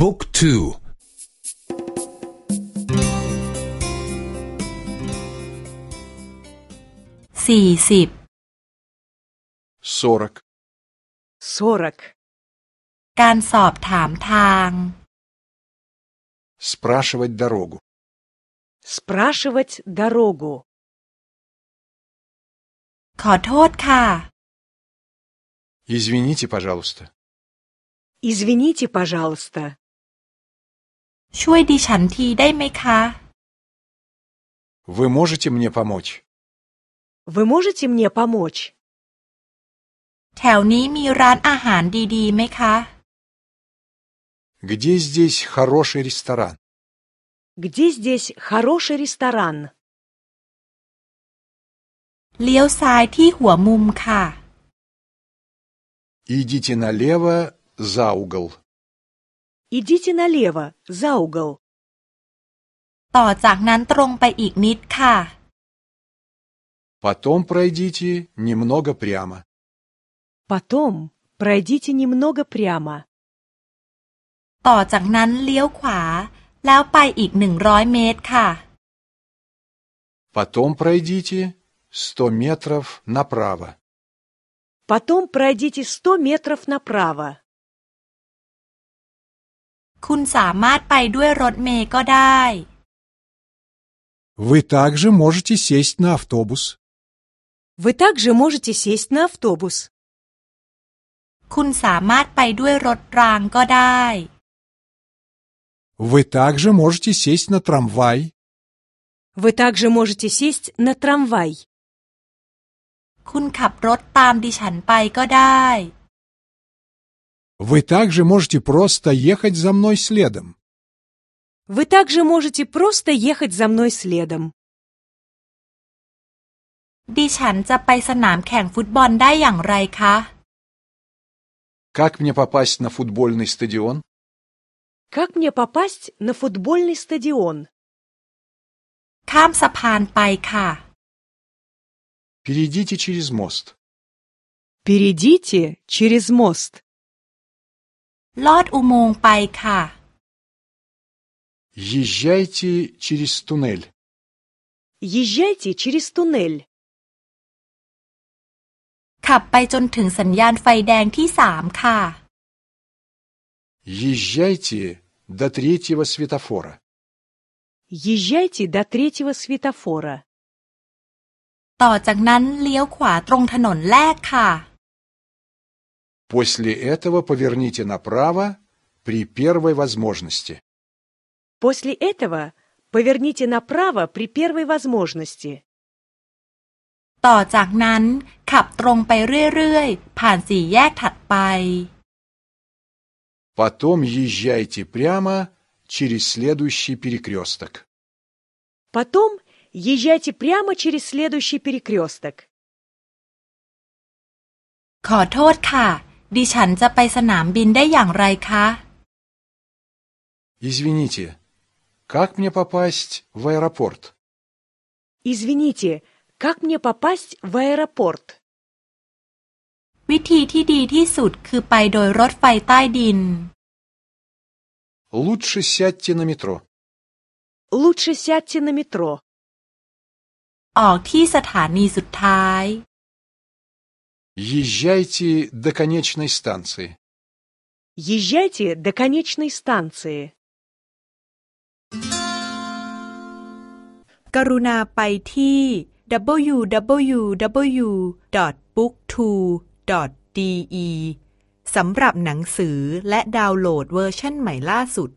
บุ๊กทูสี่สิบสรกสรกการสอบถามทาง спрашивать дорогу спрашивать дорогу ขอโทษค่ะ извините пожалуйста извините пожалуйста ช่วยดิฉันทีได้ไหมคะ вы можете мне помочь вы можете мне помочь แถวนี้มีร้านอาหารดีๆไหมคะ где здесь хороший ресторан где здесь хороший ресторан เลี้ยวซ้ายที่หัวมุมค่ะ идите налево за угол идите налево за угол ต่อจากนั้นตรงไปอีกนิดค่ะ потом пройдите немного прямо потом пройдите немного прямо ต่อจากนั้นเลี้ยวขวา แล้วไปอีกหนึ่งร้อยเมตรค่ะ потом пройдите сто метров направо потом пройдите сто метров направо คุณสามารถไปด้วยรถเมล์ก็ได้ Вы также можете сесть на автобус. Вы также можете сесть на автобус. คุณสามารถไปด้วยรถรางก็ได้ Вы также можете сесть на трамвай. Вы также можете сесть на трамвай. คุณขับรถตามดิฉันไปก็ได้ Вы также можете просто ехать за мной следом. Вы также можете просто ехать за мной следом. ดิฉันจะไปสนามแข่งฟุตบอลได้อย่างไรคะ Как мне попасть на футбольный стадион? Как мне попасть на футбольный стадион? ข้ามสะพานไปค่ะ Перейдите через мост. Перейдите через мост. ลอดอุโมงค์ไปค่ะ Езжайте через туннель. Езжайте через туннель. ขับไปจนถึงสัญญาณไฟแดงที่สามค่ะ Езжайте до третьего светофора. Езжайте до третьего светофора. ต่อจากนั้นเลี้ยวขวาตรงถนนแรกค่ะ После этого поверните направо при первой возможности. После этого поверните направо при первой возможности. ต่อจากนั้นขับตรงไปเรื่อยๆ ผ่านสี่แยกถัดไป Потом езжайте прямо через следующий перекресток. Потом езжайте прямо через следующий перекресток. ขอโทษค่ะ ดิฉันจะไปสนามบินได้อย่างไรคะ Извините, как мне попасть в аэропорт? Извините, как мне попасть в аэропорт? วิธีที่ดีที่สุดคือไปโดยรถไฟใต้ดิน Лучше сядьте на метро. Лучше сядьте на метро. ออกที่สถานีสุดท้าย Езжайте до конечной станции. Езжайте до конечной станции. กรุณาไปที่ www.booktwo.de สำหรับหนังสือและดาวน์โหลดเวอร์ชันใหม่ล่าสุด